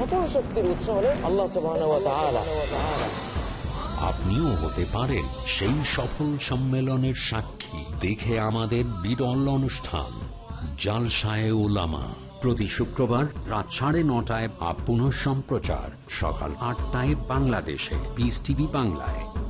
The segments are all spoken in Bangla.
সকল শক্তির উৎস হলেন আল্লাহ আপনিও হতে পারেন সেই সফল সম্মেলনের সাক্ষী। দেখে আমাদের বিরল অনুষ্ঠান, জালসায় ওলামা প্রতি শুক্রবার রাত সাড়ে নটায় বা সম্প্রচার সকাল আটটায় বাংলাদেশে বিস টিভি বাংলায়।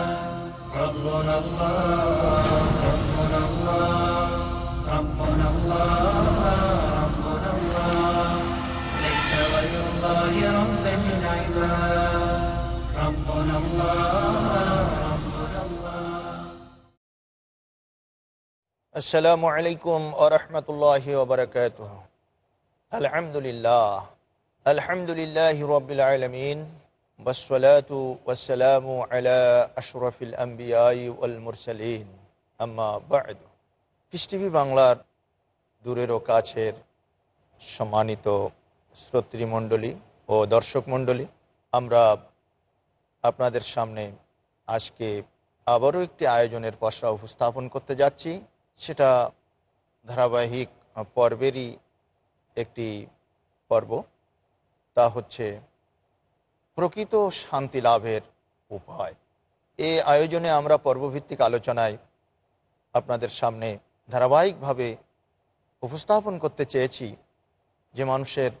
ربنا الله ربنا الله ربنا الله. ربنا الله ليس غير الله ربا للعباد ربنا الله ربنا الله. السلام عليكم ورحمة الله وبركاته. الحمد لله. الحمد لله رب العالمين. ওসালামু আলা আশরফিল আম্বিয়াই ওয়াল মুরসালিন আম্মা বাদ পৃষ্টিভি বাংলার দূরের ও কাছের সম্মানিত শ্রোতৃমণ্ডলী ও দর্শক মণ্ডলী আমরা আপনাদের সামনে আজকে আবারও একটি আয়োজনের পশা উপস্থাপন করতে যাচ্ছি। সেটা ধারাবাহিক পর্বেরই একটি পর্ব। তা হচ্ছে প্রকৃত শান্তি লাভের উপায়। এ আয়োজনে আমরা পর্বভিত্তিক আলোচনায় আপনাদের সামনে ধারাবাহিকভাবে উপস্থাপন করতে চেয়েছি যে মানুষের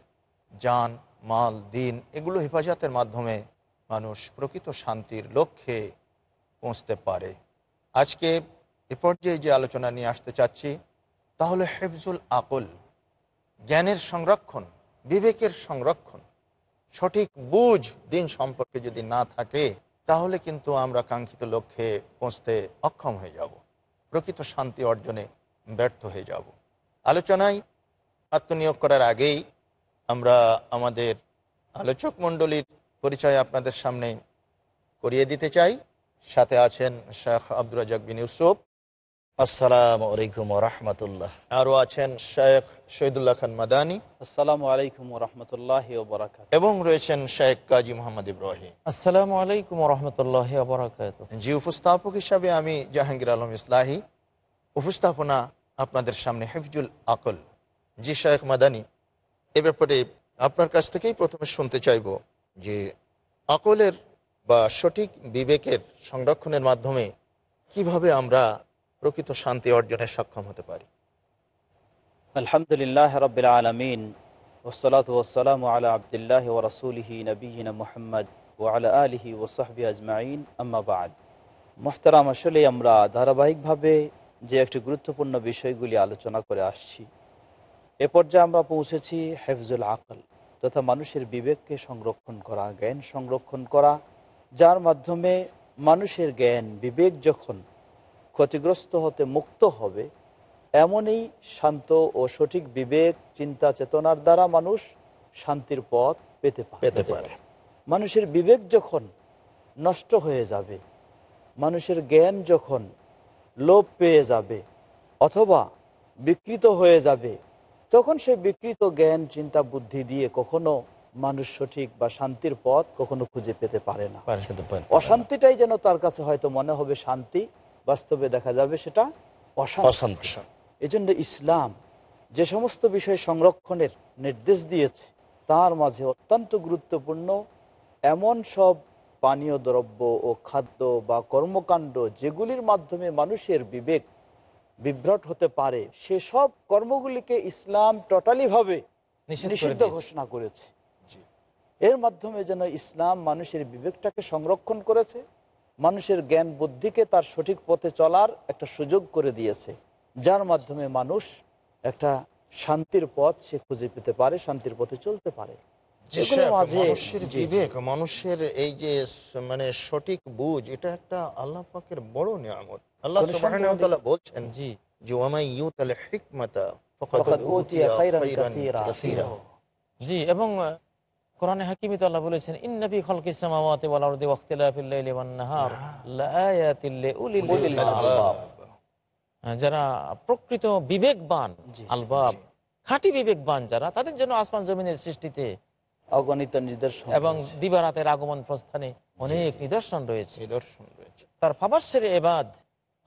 যান মাল, দিন এগুলো হেফাজতের মাধ্যমে মানুষ প্রকৃত শান্তির লক্ষ্যে পৌঁছতে পারে। আজকে এ পর্যায়ে যে আলোচনা নিয়ে আসতে চাচ্ছি তাহলে হেফজুল আকল, জ্ঞানের সংরক্ষণ, বিবেকের সংরক্ষণ। সঠিক বুঝ দিন সম্পর্কে যদি না থাকে, তাহলে কিন্তু আমরা কাঙ্ক্ষিত লক্ষ্যে পৌঁছতে অক্ষম হয়ে যাব। প্রকৃত শান্তি অর্জনে ব্যর্থ হয়ে যাব। আলোচনায় আত্মনিয়োগ করার আগেই আমরা আমাদের আলোচক মণ্ডলীর পরিচয় আপনাদের সামনে করিয়ে দিতে চাই। সাথে আছেন শেখ আব্দুর রাজাক বিন ইউসুফ। আসসালামু আলাইকুম রহমতুল্লাহ। আরও আছেন শেখ শহীদুল্লাহ খান মাদানী। আসসালামু আলাইকুম রহমতুল্লাহ বরাকাত এবং রয়েছেন শেখ কাজী মোহাম্মদ ইব্রাহিম। আসসালামু আলাইকুম রহমতুল্লাহ বারাকাত জি উপস্থাপক হিসাবে আমি জাহাঙ্গীর আলম ইসলাহি উপস্থাপনা আপনাদের সামনে হেফজুল আকল। জি শেখ মাদানী এ ব্যাপারে আপনার কাছ থেকেই প্রথমে শুনতে চাইব যে আকলের বা সঠিক বিবেকের সংরক্ষণের মাধ্যমে কীভাবে আমরা প্রকৃত শান্তি অর্জনে সক্ষম হতে পারি। আলহামদুলিল্লাহ রবিল আলমিন ওসলাত ওসালাম আলা আবদুল্লাহ ও রসুলহি নবীন মোহাম্মদ ও আলা আলহি ওসাহবি আজমাইন আম্মাবাদ মোহতারাম, আসলে আমরা ধারাবাহিকভাবে যে একটি গুরুত্বপূর্ণ বিষয়গুলি আলোচনা করে আসছি, এ পর্যায়ে আমরা পৌঁছেছি হেফজুল আকল তথা মানুষের বিবেককে সংরক্ষণ করা, জ্ঞান সংরক্ষণ করা, যার মাধ্যমে মানুষের জ্ঞান, বিবেক যখন ক্ষতিগ্রস্ত হতে মুক্ত হবে এমনই শান্ত ও সঠিক বিবেক চিন্তা চেতনার দ্বারা মানুষ শান্তির পথ পেতে পারে। পেতে পারে। মানুষের বিবেক যখন নষ্ট হয়ে যাবে মানুষের জ্ঞান যখন লোপ পেয়ে যাবে অথবা বিকৃত হয়ে যাবে তখন সে বিকৃত জ্ঞান চিন্তা বুদ্ধি দিয়ে কখনো মানুষ সঠিক বা শান্তির পথ কখনো খুঁজে পেতে পারে না। অশান্তিটাই যেন তার কাছে হয়তো মনে হবে শান্তি বাস্তবে দেখা যাবে সেটা অশান্তি। এই জন্য ইসলাম যে সমস্ত বিষয় সংরক্ষণের নির্দেশ দিয়েছে তার মাঝে অত্যন্ত গুরুত্বপূর্ণ এমন সব পানীয় দ্রব্য ও খাদ্য বা কর্মকাণ্ড যেগুলির মাধ্যমে মানুষের বিবেক বিভ্রট হতে পারে সেসব কর্মগুলিকে ইসলাম টোটালিভাবে নিষিদ্ধ ঘোষণা করেছে। এর মাধ্যমে যেন ইসলাম মানুষের বিবেকটাকে সংরক্ষণ করেছে মানুষের জ্ঞান বুদ্ধিকে তার সঠিক পথে চলার একটা সুযোগ করে দিয়েছে। যার মাধ্যমে মানুষ একটা শান্তির পথ সে খুঁজে পেতে পারে শান্তির পথে চলতে পারে। মানুষের। বিবেক এই যে মানে সঠিক বুঝ এটা একটা আল্লাহ পাকের বড় নিয়ামত। আল্লাহ বলছেন জি। যে হিকমাতা। জি এবং কোরআনে হাকিমিত আল্লাহ বলেছেন ইন্নবি খালকিস সামাওয়াতি ওয়াল আরদি ওয়াখতিলাফিল ওয়ান নাহার লাআয়াতিল লিউলিল আলবাব যারা প্রকৃত বিবেকবান আলবাব খাঁটি বিবেকবান যারা তাদের জন্য আসমান জমিনের সৃষ্টিতে অগণিত নিদর্শন এবং দিবারাতের আগমন প্রস্থানে অনেক নিদর্শন রয়েছে। নিদর্শন রয়েছে। তার ফাবাসের এবাদ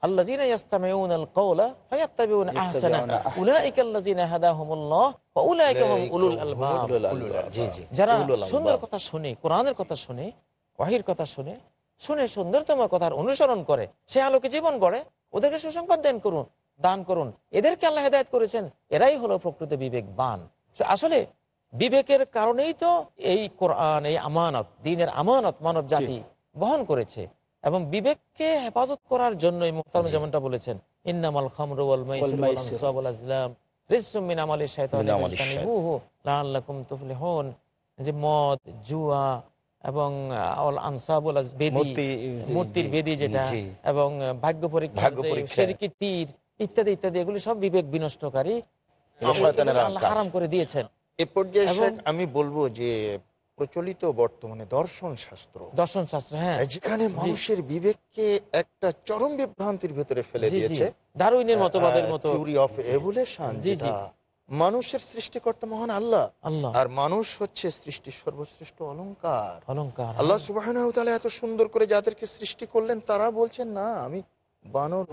الذين يستمعون القول فيتبعون احسنه يتبعون أحسنه। اولئك الذين هداهم الله واولئك هم اولو الالباب উলুল আলবাব। জি, জি। যারা উলুল আলবাব। সুন্দর কথা শুনে কোরআনের কথা শুনে ওয়াহির কথা শুনে শুনে সুন্দরতম কথার অনুসরণ করে সে আলোকে জীবন গড়ে ওদেরকে সুসংবাদ দান করুন দান করুন এদেরকে আল্লাহ হেদায়ত করেছেন এরাই হলো প্রকৃত বিবেকবান তো আসলে বিবেকের কারণেই তো এই কোরআন এই আমানত দিনের আমানত মানব জাতি বহন করেছে এবং বিবেককে হেফাজত করার জন্যই মুক্তার যেমনটা বলেছেন ইন্নামাল আমালি তুফলিহুন। যে মদ জুয়া এবং আনসাবুল বেদি মূর্তির বেদি যেটা এবং ভাগ্য পরীক্ষা ভাগ্য যে পরীক্ষা। শিরকি তীর ইত্যাদি ইত্যাদি এগুলি সব বিবেক বিনষ্টকারী। হারাম করে দিয়েছেন। এ পর্যায়ে আমি বলব যে প্রচলিত বর্তমানে দর্শন শাস্ত্র। দর্শন শাস্ত্র হ্যাঁ। যেখানে মানুষের বিবেককে একটা চরম বিভ্রান্তির ভেতরে ফেলে দিয়েছে। দারুইনের মতবাদের মতো। থিওরি অফ এভুলেশন জি, জি। মানুষের সৃষ্টিকর্তা মহান আল্লাহ। আর মানুষ হচ্ছে সৃষ্টির সর্বশ্রেষ্ঠ অলংকার অলংকার আল্লাহ সুবাহ এত সুন্দর করে যাদেরকে সৃষ্টি করলেন তারা বলছেন না আমি বানর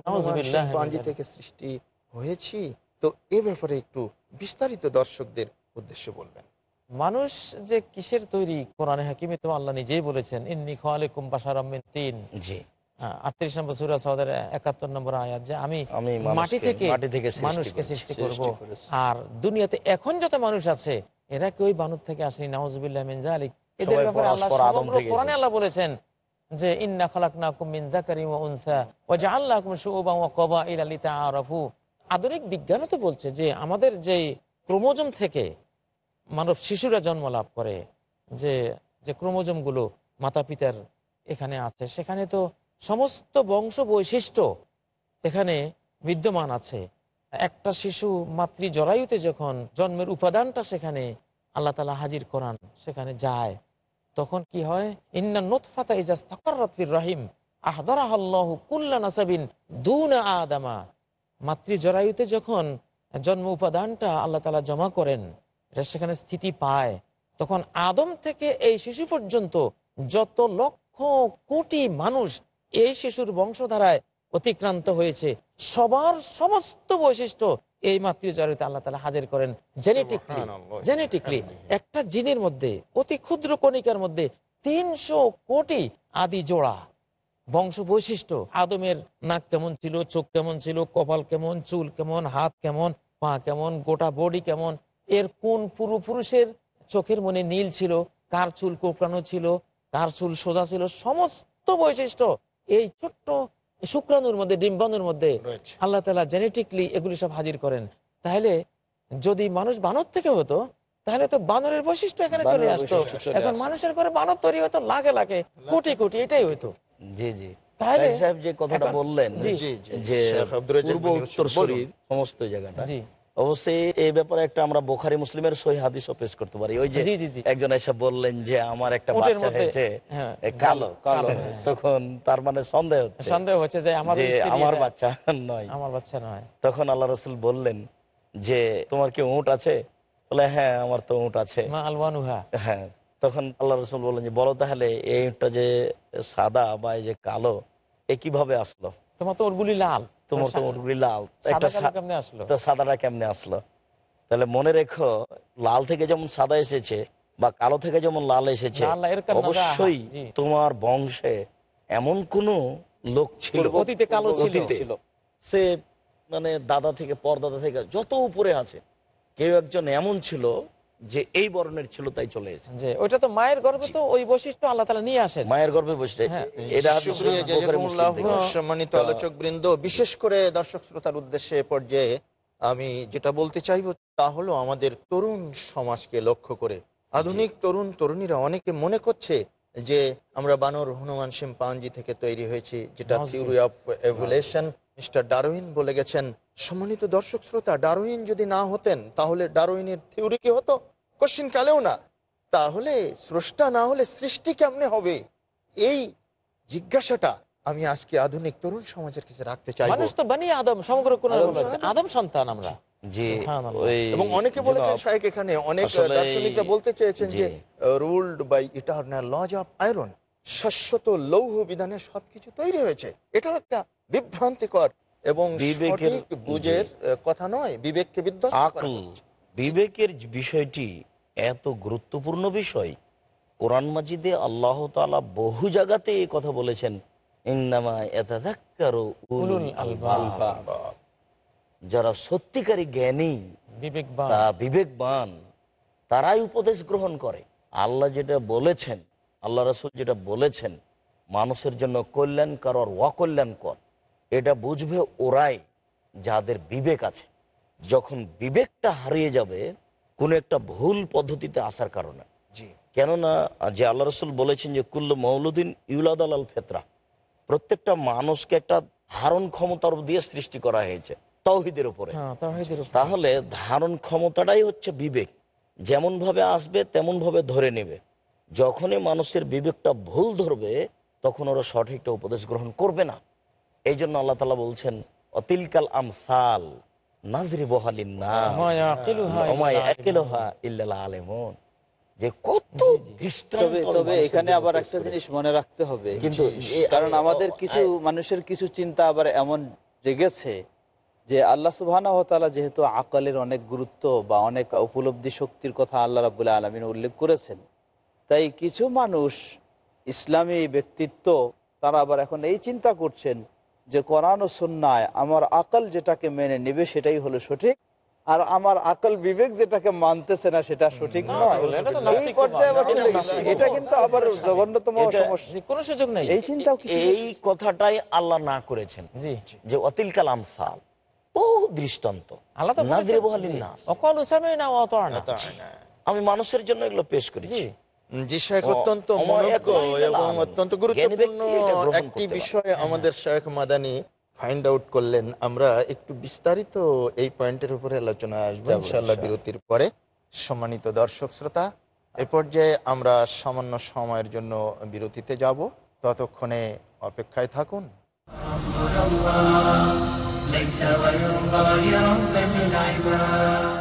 পাঞ্জি থেকে সৃষ্টি হয়েছি। তো এ ব্যাপারে একটু বিস্তারিত দর্শকদের উদ্দেশ্যে বলবেন। মানুষ যে কিসের তৈরি? কোরআনে হাকিমে তো আল্লাহ নিজেই বলেছেন ইন্নি খালিকুম বাশারাম মিন তিন। জি। আটত্রিশ নম্বর সুরা একাত্তর নম্বর আয়াত যে আমি মাটি থেকে মানুষকে সৃষ্টি করব। আর দুনিয়াতে এখন যত মানুষ আছে এরা কেউ বানুর থেকে আসেনি। নাউজুবিল্লাহ মিন জালিক এদের ব্যাপারে আল্লাহ কোরআনে। আল্লাহ বলেছেন যে ইন্না খালাকনাকুম মিন যাকারিন ওয়া উনসা ওয়া জাআলনাকুম শুউবান ওয়া ক্বাবাইলা লিতাআরাফু। আধুনিক বিজ্ঞানও তো বলছে যে আমাদের যে ক্রোমোজোম থেকে মানব শিশুরা জন্ম লাভ করে যে যে ক্রোমোজোমগুলো মাতা পিতার এখানে আছে। সেখানে তো সমস্ত বংশ বৈশিষ্ট্য এখানে বিদ্যমান আছে। একটা শিশু মাতৃ জরায়ুতে যখন জন্মের উপাদানটা সেখানে আল্লাহ তালা হাজির করান, সেখানে যায়, তখন কি হয়? ইন্না নোৎফাতা ইজাজ রাহিম কুল্লা নাসাবিন দুনা আদামা। মাতৃ জরায়ুতে যখন জন্ম উপাদানটা আল্লাহ তালা জমা করেন এটা সেখানে স্থিতি পায়। তখন আদম থেকে এই শিশু পর্যন্ত যত লক্ষ কোটি মানুষ এই শিশুর বংশধারায় অতিক্রান্ত হয়েছে সবার সমস্ত বৈশিষ্ট্য এই মাতৃজরিতে আল্লাহ তালা হাজির করেন জেনেটিকলি জেনেটিকলি একটা জিনের মধ্যে অতি ক্ষুদ্র কণিকার মধ্যে তিনশো কোটি আদি জোড়া বংশ বৈশিষ্ট্য। আদমের নাক কেমন ছিল চোখ কেমন ছিল কপাল কেমন চুল কেমন হাত কেমন পা কেমন গোটা বডি কেমন এর কোন পূর্বপুরুষের চোখের মনে নীল ছিল কার চুল কোকড়ানো ছিল কার চুল সোজা ছিল সমস্ত বৈশিষ্ট্য এই ছোট্ট শুক্রাণুর মধ্যে ডিম্বাণুর মধ্যে আল্লাহ তালা জেনেটিকলি এগুলি সব হাজির করেন। তাহলে যদি মানুষ বানর থেকে হতো তাহলে তো বানরের বৈশিষ্ট্য এখানে চলে আসতো। এখন মানুষের ঘরে বানর তৈরি হতো লাখে লাখে কোটি কোটি এটাই হতো জি জি। তাহলে সাহেব যে কথাটা বললেন যে পূর্ব উত্তর শরীর সমস্ত জায়গাটা। জি। অবশ্যই এই ব্যাপারে একটা আমরা বোখারি মুসলিমের সহি হাদিসও পেশ করতে পারি। ওই যে। একজন এসে বললেন যে আমার একটা বাচ্চা হয়েছে হ্যাঁ, কালো কালো, কালো তখন তার মানে সন্দেহ হচ্ছে সন্দেহ হচ্ছে যে আমার আমার বাচ্চা নয়। আমার বাচ্চা নয়। তখন আল্লাহ রসুল বললেন যে তোমার কি উঁট আছে? বলে হ্যাঁ আমার তো উঁট আছে। হ্যাঁ তখন আল্লাহ রসুল বললেন যে বলো তাহলে এই উঁটটা যে সাদা বা এই যে কালো এ কীভাবে আসলো? তোমার তো ওরগুলি লাল। তোমার তো সা- লাল। একটা সাদাটা কেমনে আসলো? তাহলে মনে রেখো লাল থেকে যেমন সাদা এসেছে বা কালো থেকে যেমন লাল এসেছে অবশ্যই তোমার বংশে এমন কোন লোক ছিল। অতীতে কালো ছিল। সে মানে দাদা থেকে পরদাদা থেকে যত উপরে আছে কেউ একজন এমন ছিল যে এই বর্ণের ছিল তাই চলে এসেছে। ওইটা তো মায়ের গর্ভে তো ওই বৈশিষ্ট্য আল্লাহ তালা নিয়ে আসেন। মায়ের গর্ভে বসে হ্যাঁ। সম্মানিত আলোচক বৃন্দ বিশেষ করে দর্শক শ্রোতার উদ্দেশ্যে পর্যায়ে আমি যেটা বলতে চাইব তা হলো আমাদের তরুণ সমাজকে লক্ষ্য করে। আধুনিক তরুণ তরুণীরা অনেকে মনে করছে যে আমরা বানর হনুমান শিম্পাঞ্জি থেকে তৈরি হয়েছি যেটা। Theory of evolution mister Darwin বলে গেছেন। সম্মানিত দর্শক শ্রোতা ডারউইন যদি না হতেন তাহলে ডারউইনের থিওরি কি হতো? কোশ্চিন কালেও না। তাহলে স্রষ্টা না হলে সৃষ্টি কেমনে হবে? এই জিজ্ঞাসাটা আমি আজকে আধুনিক তরুণ সমাজের কাছে রাখতে চাইব। মানুষ তো বানি আদম সমগ্র কোন আদম সন্তান আমরা। যে সুবহানাল্লাহ। ওই এবং অনেকে বলেছেন শাহেক এখানে অনেক দার্শনিকরা বলতে চেয়েছেন যে ruled by eternal laws of iron শাশ্বত লৌহ বিধানে সবকিছু তৈরি হয়েছে। এটাও একটা বিভ্রান্তিকর এবং বিবেকের- বুঝের কথা নয়। বিবেককে বিধ্বস্ত। বিবেকের বিষয়টি এত গুরুত্বপূর্ণ বিষয়। কোরআন মাজিদে আল্লাহ তাআলা বহু জায়গাতে এই কথা বলেছেন। যারা সত্যিকারী জ্ঞানী বিবেকবান তারাই উপদেশ গ্রহণ করে। আল্লাহ যেটা বলেছেন আল্লাহ রসুল যেটা বলেছেন মানুষের জন্য কল্যাণকর আর অকল্যাণকর এটা বুঝবে ওরাই যাদের বিবেক আছে। যখন বিবেকটা হারিয়ে যাবে কোনো একটা ভুল পদ্ধতিতে আসার কারণে। কেননা যে আল্লাহ রসুল বলেছেন যে কুল্লু মৌলুদ্দিন ইউলাদ আল ফেতরা। প্রত্যেকটা মানুষকে একটা ধারণ ক্ষমতার দিয়ে সৃষ্টি করা হয়েছে তৌহিদের উপরে। হ্যাঁ তাওহীদের উপর। তাহলে ধারণ ক্ষমতাটাই হচ্ছে বিবেক। যেমন ভাবে আসবে তেমন ভাবে ধরে নেবে। যখনই মানুষের বিবেকটা ভুল ধরবে তখন ওরা সঠিকটা উপদেশ গ্রহণ করবে না। এই জন্য আল্লাহ তালা বলছেন অতিলকাল আমসাল। নাজরি বহালিন না মা ইয়াকিলুহা ইল্লা ইল্লাল আলেমন। যে কত তবে তবে এখানে আবার একটা জিনিস মনে রাখতে হবে কিন্তু কারণ আমাদের কিছু মানুষের কিছু চিন্তা আবার এমন জেগেছে যে আল্লাহ সুবাহ যেহেতু আকালের অনেক গুরুত্ব বা অনেক উপলব্ধি শক্তির কথা আল্লাহ রাবুল্লাহ আলমিন উল্লেখ করেছেন তাই কিছু মানুষ ইসলামী ব্যক্তিত্ব তারা আবার এখন এই চিন্তা করছেন যে কোরআন ও সন্ন্যায় আমার আকল যেটাকে মেনে নেবে সেটাই হলো সঠিক আর আমার আকল বিবেক যেটাকে মানতেছে না সেটা সঠিক নয়। এটা কিন্তু আবার জঘন্যতম সমস্যা। কোনো সুযোগ নেই। এই চিন্তাও কিছু এই কথাটাই আল্লাহ না করেছেন। জি। যে অতিলকাল আমসাল বহু দৃষ্টান্ত। আল্লাহ। আমি মানুষের জন্য এগুলো পেশ করেছি। জি জি শেখ ও, অত্যন্ত অমর মনোজ্ঞ একলাই এবং আলম। অত্যন্ত জ্ঞানী গুরুত্বপূর্ণ ব্যক্তি এটা গ্রহণ একটি করতে পারে। বিষয় আমাদের শেখ মাদানি ফাইন্ড আউট করলেন আমরা একটু বিস্তারিত এই পয়েন্টের উপরে আলোচনা আসবো যাবো, ইনশাআল্লাহ ইনশাআল্লাহ। বিরতির পরে সম্মানিত দর্শক শ্রোতা এ পর্যায়ে আমরা সামান্য সময়ের জন্য বিরতিতে যাব ততক্ষণে অপেক্ষায় থাকুন ليس غير الله ربا للعباد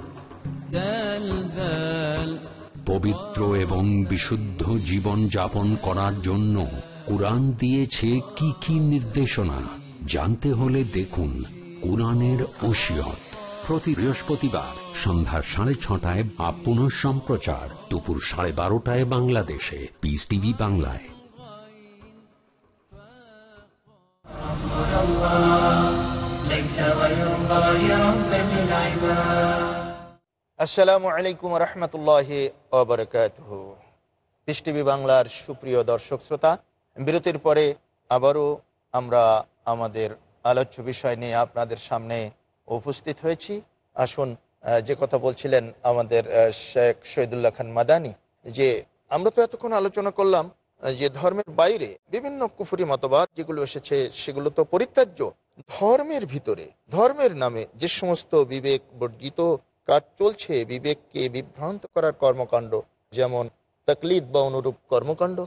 পবিত্র এবং বিশুদ্ধ জীবন যাপন করার জন্য কোরআন দিয়েছে কি কি নির্দেশনা জানতে হলে দেখুন কোরআনের ওসিয়ত প্রতি বৃহস্পতিবার সন্ধ্যা সাড়ে ছটায় বা পুনঃ সম্প্রচার দুপুর সাড়ে বারোটায় বাংলাদেশে পিস টিভি বাংলায় ليس غير الله ربا للعباد আসসালামু আলাইকুম রহমতুল্লাহ ওবরকাত পিস টিভি বাংলার সুপ্রিয় দর্শক শ্রোতা, বিরতির পরে আবারও আমরা আমাদের আলোচ্য বিষয় নিয়ে আপনাদের সামনে উপস্থিত হয়েছি। আসুন যে কথা বলছিলেন আমাদের শেখ শহীদুল্লাহ খান মাদানি, যে আমরা তো এতক্ষণ আলোচনা করলাম যে ধর্মের বাইরে বিভিন্ন কুফুরি মতবাদ যেগুলো এসেছে, সেগুলো তো পরিত্যাজ্য। ধর্মের ভিতরে, ধর্মের নামে যে সমস্ত বিবেক বর্জিত কাজ চলছে বিবেককে বিভ্রান্ত করার কর্মকাণ্ড যেমন তাকলিদ বা অনুরূপ কর্মকাণ্ড।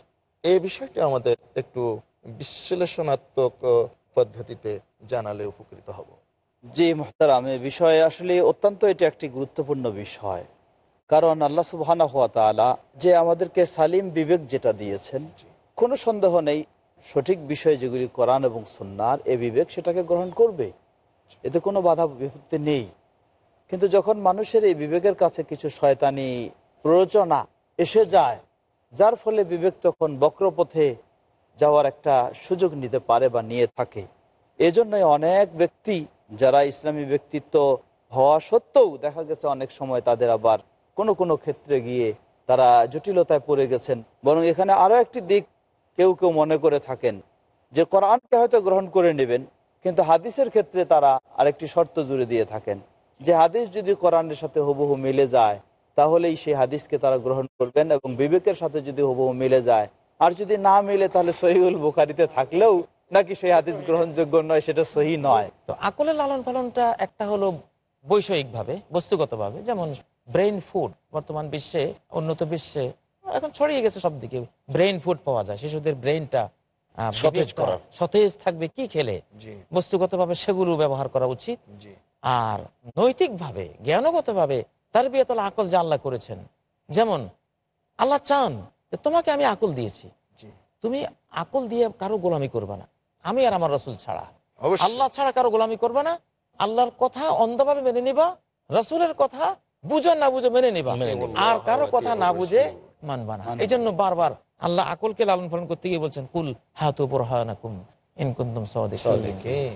এই বিষয়টি আমাদের একটু বিশ্লেষণাত্মক পদ্ধতিতে জানালে উপকৃত হব। জি মোহতারাম এ বিষয়ে আসলে অত্যন্ত এটি একটি গুরুত্বপূর্ণ বিষয়। কারণ আল্লাহ সুবহানা হাত তাআলা যে আমাদেরকে সালিম বিবেক যেটা দিয়েছেন কোনো সন্দেহ নেই সঠিক বিষয় যেগুলি কোরআন এবং সুন্নার এ বিবেক সেটাকে গ্রহণ করবে। এতে কোনো বাধা বিপত্তি নেই। কিন্তু যখন মানুষের এই বিবেকের কাছে কিছু শয়তানি প্ররোচনা এসে যায়, যার ফলে বিবেক তখন বক্রপথে যাওয়ার একটা সুযোগ নিতে পারে বা নিয়ে থাকে। এজন্যই অনেক ব্যক্তি যারা ইসলামী ব্যক্তিত্ব হওয়া সত্ত্বেও দেখা গেছে অনেক সময় তাদের আবার কোনো কোনো ক্ষেত্রে গিয়ে তারা জটিলতায় পড়ে গেছেন। বরং এখানে আরও একটি দিক কেউ কেউ মনে করে থাকেন যে কোরআনকে হয়তো গ্রহণ করে নেবেন, কিন্তু হাদিসের ক্ষেত্রে তারা আরেকটি শর্ত জুড়ে দিয়ে থাকেন। যে হাদিস যদি কোরআনের সাথে হুবহু মিলে যায়, তাহলেই সেই হাদিসকে তারা গ্রহণ করবেন এবং বিবেকের সাথে যদি হুবহু মিলে যায়। আর যদি না মিলে, তাহলে সহিউল বুখারিতে থাকলেও নাকি সেই হাদিস গ্রহণযোগ্য নয়, সেটা সহি নয়। তো আকলের লালন পালনটা একটা হলো বৈষয়িকভাবে, বস্তুগতভাবে। যেমন ব্রেইন ফুড, বর্তমান বিশ্বে, উন্নত বিশ্বে, এখন ছড়িয়ে গেছে সব দিকে ব্রেইন ফুড পাওয়া যায়, শিশুদের ব্রেইনটা সতেজ থাকবে কি খেলে? বস্তুগতভাবে সেগুলো ব্যবহার করা উচিত। আর নৈতিকভাবে জ্ঞানগতভাবে তার বিয়েতলা আকল যা আল্লাহ করেছেন। যেমন আল্লাহ চান যে তোমাকে আমি আকল দিয়েছি। তুমি আকল দিয়ে কারও গোলামি করবে না। আমি আর আমার রসুল ছাড়া। আল্লাহ ছাড়া কারও গোলামি করবে না। আল্লাহর কথা অন্ধভাবে মেনে নিবা। রসুলের কথা বুঝো না বুঝো মেনে নিবা। মেনে নিবা। আর কারও কথা না বুঝে মানবা না। এই জন্য বারবার আল্লাহ আকলকে লালন পালন করতে গিয়ে বলছেন কুল হাতু বুরহানাকুম।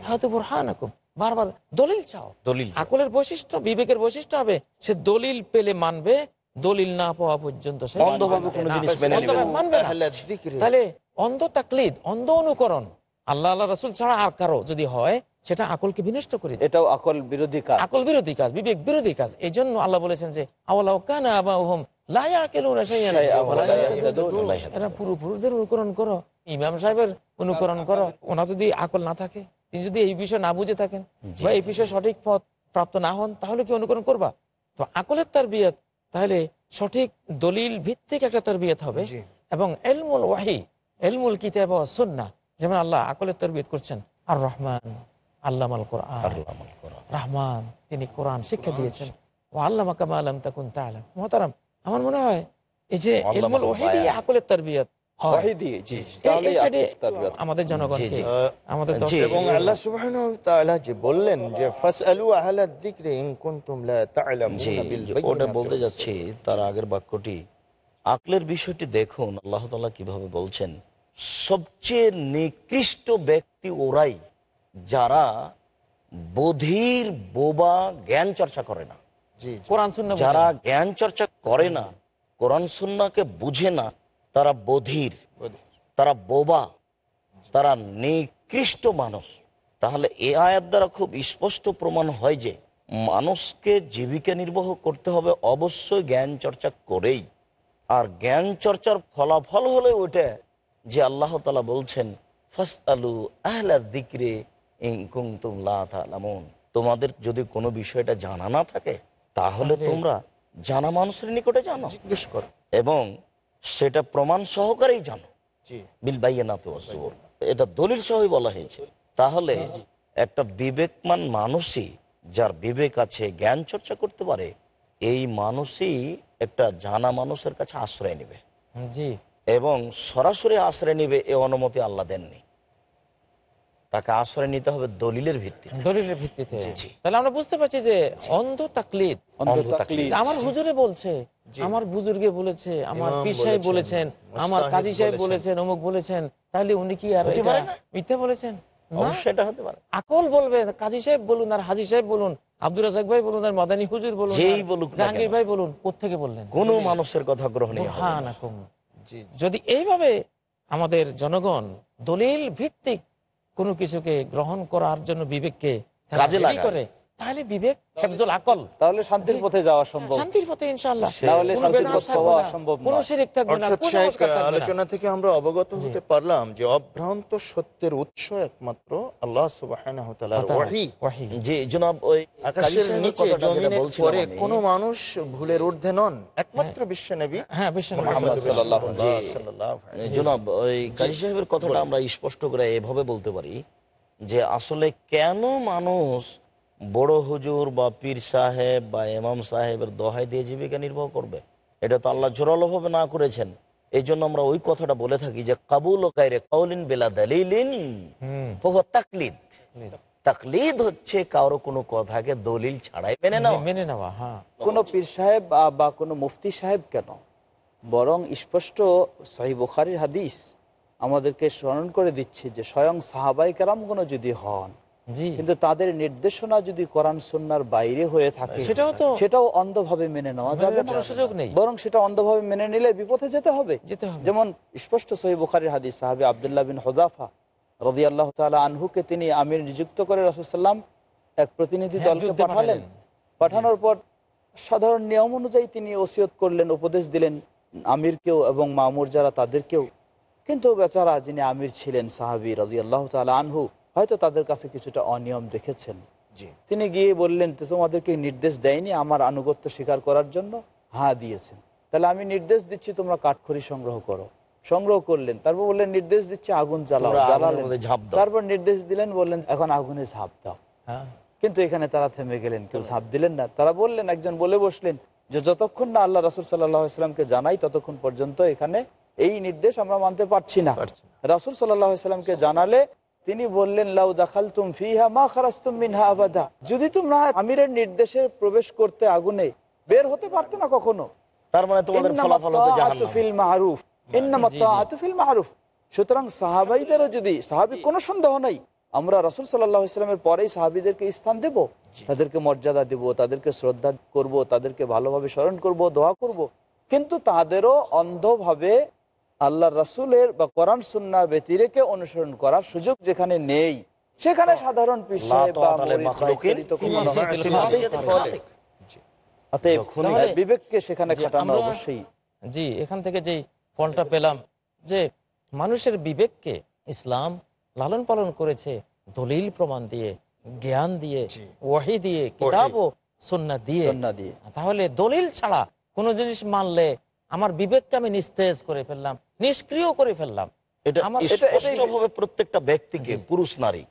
হাতু বুরহানাকুম। বারবার দলিল চাও। দলিল আকলের বৈশিষ্ট্য বিবেকের বৈশিষ্ট্য হবে সে দলিল পেলে মানবে দলিল না পাওয়া পর্যন্ত। তাহলে অন্ধ তাকলিদ অন্ধ অনুকরণ আল্লাহ আল্লাহ রসুল ছাড়া আর কারও যদি হয় সেটা আকলকে বিনষ্ট করে এটাও আকল বিরোধী কাজ। আকল বিরোধী কাজ বিবেক বিরোধী কাজ। এই জন্য আল্লাহ বলেছেন যে আওয়ালাউ কানা আবাহুম লা ইয়াকিলুনা শাইআন শাইআন ওয়া লা ওয়া লা ইয়াহতাদুন। ইয়াহতাদুন। এরা পুরোপুরুষদের অনুকরণ করো। ইমাম সাহেবের অনুকরণ করো। ওনা যদি আকল না থাকে তিনি যদি এই বিষয় না বুঝে থাকেন বা এই বিষয়ে সঠিক পথ প্রাপ্ত না হন তাহলে কি অনুকরণ করবা? তো আকলের তার বিয়ত তাহলে সঠিক দলিল ভিত্তিক একটা তার বিয়ত হবে এবং এলমুল ওয়াহি এলমুল কিতাব ওয়া সুন্নাহ যেমন আল্লাহ আকলের তরবিয়ত করছেন আর রহমান আল্লাহ রহমান তিনি কোরআন শিক্ষা দিয়েছেন। ও আল্লাহ কামা আলম তাকুন মহতারাম আমার মনে হয় এই যে ইলমুল আকলের তরবিয়ত। আমাদের আমাদের এবং আল্লাহ যে বললেন যে ওটা বলতে যাচ্ছি তার আগের বাক্যটি। আকলের বিষয়টি দেখুন আল্লাহ তাআলা কীভাবে বলছেন সবচেয়ে নিকৃষ্ট ব্যক্তি ওরাই যারা বধির বোবা জ্ঞান চর্চা করে না। কোরআন যারা জ্ঞান চর্চা করে না কোরআন সুন্নাকে বুঝে না তারা বধির তারা বোবা তারা নিকৃষ্ট মানুষ। তাহলে এ আয়াত দ্বারা খুব স্পষ্ট প্রমাণ হয় যে মানুষকে জীবিকা নির্বাহ করতে হবে অবশ্যই জ্ঞান চর্চা করেই। আর জ্ঞান চর্চার ফলাফল হলে ওইটা যে আল্লাহ তালা বলছেন ফাস আলু আহলা দিকরে তোমাদের যদি কোনো বিষয়টা জানা না থাকে তাহলে তোমরা জানা মানুষের নিকটে জানো। জিজ্ঞেস করো। এবং সেটা প্রমাণ সহকারেই জানো। বিল। এটা দলিল সহই বলা হয়েছে। তাহলে একটা বিবেকমান মানুষই যার বিবেক আছে জ্ঞান চর্চা করতে পারে এই মানুষই একটা জানা মানুষের কাছে আশ্রয় নেবে। জি। এবং সরাসরি আশ্রয় নেবে এ অনুমতি আল্লাহ দেননি। তাকে আশ্রয় নিতে হবে দলিলের ভিত্তিতে। দলিলের ভিত্তিতে। তাহলে আমরা বুঝতে পারছি যে অন্ধ তাকলিদ। অন্ধ অন্ধ তাকলিদ। আমার হুজুরে বলছে আমার বুজুর্গে বলেছে আমার পীর সাহেব বলেছেন, আমার কাজী সাহেব বলেছেন। অমুক বলেছেন তাহলে উনি কি আর। মিথ্যা বলেছেন? আকল বলবে কাজী সাহেব বলুন আর হাজি সাহেব বলুন আব্দুল রাজাক ভাই বলুন আর মাদানী হুজুর বলুন যেই বলুক জাহাঙ্গীর ভাই বলুন কোথেকে বললেন? কোনো মানুষের কথা। বুরহানাকুম। যদি এইভাবে আমাদের জনগণ দলিল ভিত্তিক কোনো কিছুকে গ্রহণ করার জন্য বিবেককে করে তাহলে বিবেক হেফজুল আকল। তাহলে শান্তির পথে যাওয়া সম্ভব। শান্তির পথে ইনশাআল্লাহ। কোনো শান্তির পথ না, সম্ভব কোনো নয়। শিরিক থাকবে না অর্থাৎ কুসংস্কার থাকবে না। আলোচনা থেকে আমরা অবগত হতে পারলাম যে অভ্রান্ত সত্যের উৎস একমাত্র আল্লাহ সুবহানাহু ওয়া তাআলার ওহী জি জনাব ওই আকাশের নিচে বলছিলাম পরে কোনো মানুষ ভুলের ঊর্ধ্বে নন একমাত্র বিশ্ব নবী হ্যাঁ বিশ্ব নবী মুহাম্মদ সাল্লাল্লাহু জি। জনাব ওই কাজী সাহেবের কথাটা আমরা স্পষ্ট করে এভাবে বলতে পারি যে আসলে কেন মানুষ বড় হুজুর বা পীর সাহেব বা এমাম সাহেবের দোহাই দিয়ে জীবিকা নির্বাহ করবে। এটা তো আল্লাহ জোরালোভাবে না করেছেন। এই জন্য আমরা ওই কথাটা বলে থাকি যে কাবুল ও কায়রে কাউলিন বেলা দালিলিন। তাকলিদ। তাকলিদ হচ্ছে কারও কোনো কথাকে দলিল ছাড়াই মেনে নাও মেনে নেওয়া হ্যাঁ। কোনো পীর সাহেব বা- বা কোনো মুফতি সাহেব কেন? বরং স্পষ্ট সহি বুখারির হাদিস আমাদেরকে স্মরণ করে দিচ্ছে যে স্বয়ং সাহাবাই কেরামগুলো যদি হন কিন্তু তাদের নির্দেশনা যদি কোরআন সুন্নার বাইরে হয়ে থাকে সেটাও তো সেটাও অন্ধভাবে মেনে নেওয়া যাবে কোনো সুযোগ নেই। বরং সেটা অন্ধভাবে মেনে নিলে বিপথে যেতে হবে। যেতে হবে। যেমন স্পষ্ট সহি বুখারির হাদিস সাহাবি আবদুল্লাহ বিন হোজাফা রদি আল্লাহ তালা আনহুকে তিনি আমির নিযুক্ত করে রসুলাম এক প্রতিনিধি হ্যাঁ, দলকে পাঠালেন। পাঠানোর পর সাধারণ নিয়ম অনুযায়ী তিনি ওসিয়ত করলেন উপদেশ দিলেন আমিরকেও এবং মামুর যারা তাদেরকেও। কিন্তু বেচারা যিনি আমির ছিলেন সাহাবি রদি আল্লাহ তালা আনহু হয়তো তাদের কাছে কিছুটা অনিয়ম দেখেছেন। তিনি গিয়ে বললেন তো তোমাদেরকে নির্দেশ দেয়নি আমার আনুগত্য স্বীকার করার জন্য? হ্যাঁ দিয়েছেন। তাহলে আমি নির্দেশ দিচ্ছি তোমরা কাঠখড়ি সংগ্রহ করো। সংগ্রহ করলেন। তারপর বললেন নির্দেশ দিচ্ছি আগুন জ্বালাও। জ্বালালেন। মধ্যে ঝাঁপ দাও। তারপর নির্দেশ দিলেন বললেন এখন আগুনে ঝাঁপ দাও। হ্যাঁ। কিন্তু এখানে তারা থেমে গেলেন কেউ ঝাঁপ দিলেন না। তারা বললেন একজন বলে বসলেন যে যতক্ষণ না আল্লাহ রাসুল সাল্লাহ ইসলামকে জানাই ততক্ষণ পর্যন্ত এখানে এই নির্দেশ আমরা মানতে পারছি না। রাসুল সাল্লাহ ইসলামকে জানালে তিনি বললেন লাউ দাখাল তুম ফিহা মা খারাস্তুম মিনহা আবাদা। যদি তোমরা আমিরের নির্দেশে প্রবেশ করতে আগুনে বের হতে পারতে না কখনো? তার মানে তোমাদের ফলাফল হতে জাহান্নাম। ফিল মারুফ। ফিল মারুফ। সুতরাং সাহাবাইদেরও যদি সাহাবি কোনো সন্দেহ নাই আমরা রসুল সাল্লাহ ইসলামের পরেই সাহাবিদেরকে স্থান দেব তাদেরকে মর্যাদা দেব তাদেরকে শ্রদ্ধা করব তাদেরকে ভালোভাবে স্মরণ করব দোয়া করব। কিন্তু তাদেরও অন্ধভাবে আল্লাহ রাসুলের বা কোরআন সুন্নার ব্যতিরেকে অনুসরণ করার সুযোগ যেখানে নেই সেখানে সাধারণ বিবেককে সেখানে খাটানো অবশ্যই। জি এখান থেকে যেই ফলটা পেলাম যে মানুষের বিবেককে ইসলাম লালন পালন করেছে দলিল প্রমাণ দিয়ে জ্ঞান দিয়ে ওয়াহি দিয়ে কিতাব ও সন্না সন্না দিয়ে। তাহলে দলিল ছাড়া কোনো জিনিস মানলে আমার বিবেককে আমি নিস্তেজ করে ফেললাম নিষ্ক্রিয় করে ফেললাম। এটা স্পষ্টভাবে প্রত্যেকটা ব্যক্তিকে পুরুষ নারী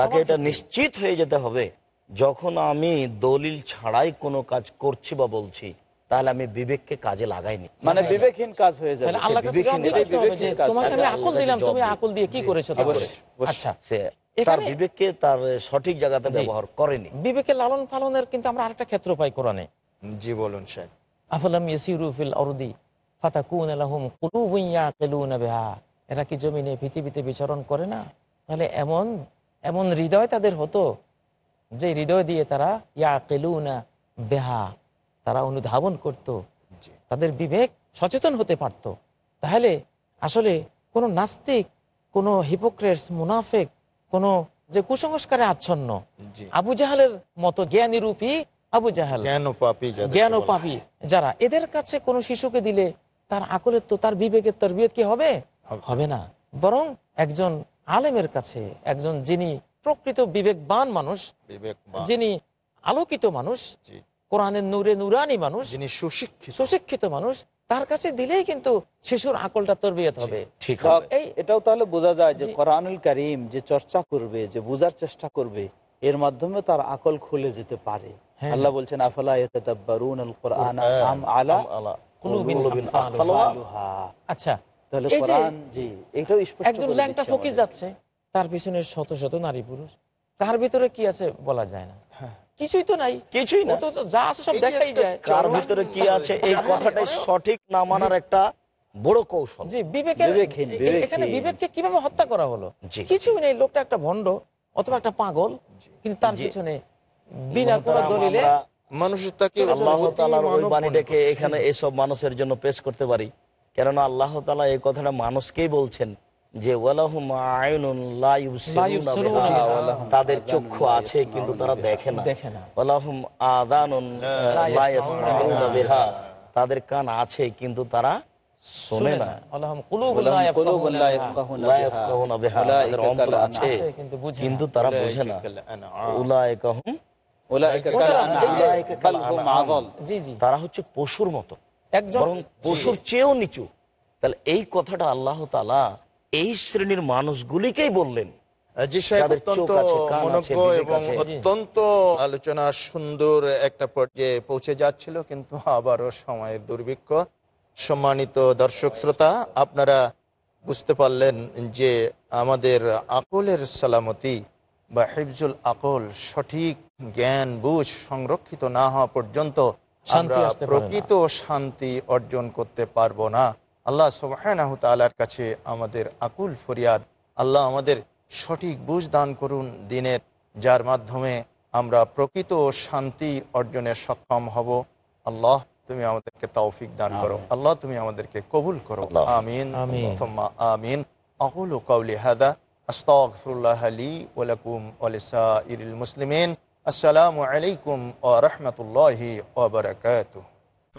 তাকে এটা নিশ্চিত হয়ে যেতে হবে যখন আমি দলিল ছাড়াই কোনো কাজ করছি বা বলছি তাহলে আমি বিবেককে কাজে লাগাইনি। মানে বিবেকহীন কাজ হয়ে যাবে। তোমাকে আমি আকল দিলাম তুমি আকল দিয়ে কি করেছ। আচ্ছা। তার বিবেককে তার সঠিক জায়গাতে ব্যবহার করেনি। বিবেকের লালন পালনের কিন্তু আমরা আরেকটা ক্ষেত্র পাই কোরআনে। জি বলুন শেখ আফলাম ইয়াসিরু ফিল আরদি ফাতাকুন লাহুম কুলুবুন ইয়াকিলুনা বিহা। এরা কি জমিনে পৃথিবীতে বিচরণ করে না? তাহলে এমন এমন হৃদয় তাদের হতো যে হৃদয় দিয়ে তারা ইয়াকিলুনা বেহা তারা অনুধাবন করত। তাদের বিবেক সচেতন হতে পারত। তাহলে আসলে কোনো নাস্তিক কোনো হিপোক্রেটস মুনাফেক কোনো যে কুসংস্কারে আচ্ছন্ন আবু জাহালের মতো জ্ঞানী রূপী আবু জাহাল। জ্ঞান ও পাপি যারা এদের কাছে কোনো শিশুকে দিলে তার আকলের তো তার বিবেকের তরবিয়ত কি হবে? হবে। না। বরং একজন আলেমের কাছে একজন যিনি প্রকৃত বিবেকবান মানুষ যিনি আলোকিত মানুষ কোরআনের নূরে নুরানি মানুষ যিনি সুশিক্ষিত। সুশিক্ষিত মানুষ তার কাছে দিলেই কিন্তু শিশুর আকলটা তরবিয়ত হবে। ঠিক এই এটাও তাহলে বোঝা যায় যে কোরআনুল করিম যে চর্চা করবে যে বোঝার চেষ্টা করবে এর মাধ্যমে তার আকল খুলে যেতে পারে। আল্লাহ বলছেন আফালা ইয়াতাদাব্বারুন আল কুরআন কুরআন, আম আলা কুলুবিন। আচ্ছা তাহলে কোরআন জি এটাও স্পষ্ট একজন ল্যাংটা আমাদের। যাচ্ছে তার পিছনে শত শত নারী পুরুষ। তার ভিতরে কি আছে বলা যায় না। কিছুই তো নাই। কিছুই না। তো যা আছে সব দেখাই যায়। কার ভিতরে কি আছে? এই কথাটাই সঠিক না মানার একটা বড় কৌশল। জি বিবেকের। এখানে বিবেককে কীভাবে হত্যা করা হলো? জি। কিছুই নেই লোকটা একটা ভণ্ড অথবা একটা পাগল কিন্তু তার পিছনে বিনা কোনো দলিলে মানুষের তাকে আল্লাহ তালার ওই বাণীটাকে এখানে এসব মানুষের জন্য পেশ করতে পারি। কেননা আল্লাহ তালা এই কথাটা মানুষকেই বলছেন যে। তাদের চক্ষু আছে কিন্তু তারা দেখে না। তাদের কান আছে কিন্তু তারা শোনে না। কিন্তু তারা বোঝে না। তারা হচ্ছে পশুর মতো। একজন বরং পশুর চেয়েও নিচু। তাহলে এই কথাটা আল্লাহ তালা এই শ্রেণির মানুষগুলিকেই বললেন। জি সাহেব যাদের অত্যন্ত চোখ আছে, কান আছে, মনোজ্ঞ বিবেক এবং আছে। অত্যন্ত আলোচনা সুন্দর একটা পর্যায়ে পৌঁছে যাচ্ছিল কিন্তু আবারও সময়ের দুর্ভিক্ষ। সম্মানিত দর্শক শ্রোতা আপনারা বুঝতে পারলেন যে আমাদের আকলের সালামতি বা হিফজুল আকল সঠিক জ্ঞান বুঝ সংরক্ষিত না হওয়া পর্যন্ত আমরা প্রকৃত শান্তি অর্জন করতে পারব না। আল্লাহ সুবহানাহু তাআলার কাছে আমাদের আকুল ফরিয়াদ। আল্লাহ আমাদের সঠিক বুঝ দান করুন দিনের যার মাধ্যমে আমরা প্রকৃত শান্তি অর্জনে সক্ষম হব। আল্লাহ তুমি আমাদেরকে তৌফিক দান করো। আল্লাহ তুমি আমাদেরকে কবুল করো। আমিন। আমিন। আমিন। আকুলু কাউলি হাদা। أستغفر الله لي ولكم ولسائر المسلمين. السلام عليكم ورحمة الله وبركاته.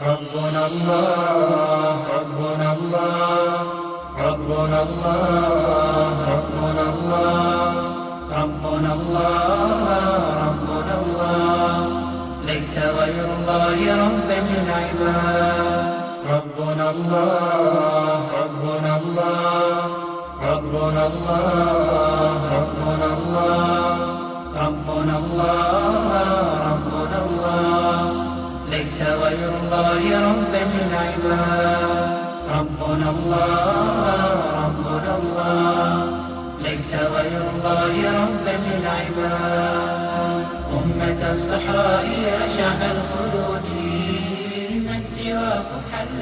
ربنا الله ربنا الله ربنا الله ربنا الله ربنا الله ربنا الله. ليس غير الله رب العباد ربنا الله ربنا الله. ربنا الله ربنا الله ربنا الله ربنا الله. ليس غير الله ربا للعباد ربنا الله ربنا الله. ليس غير الله ربا للعباد أمة الصحراء يا شعب الخلود من سواكم حل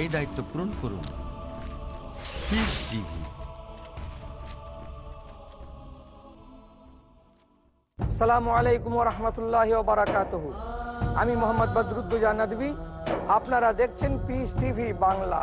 এই দায়িত্ব পূরণ করুন। পিস আসসালামু আলাইকুম রহমতুল্লাহ বারাকাত আমি মোহাম্মদ বদরুদ্দুজা নদী আপনারা দেখছেন পিস টিভি বাংলা।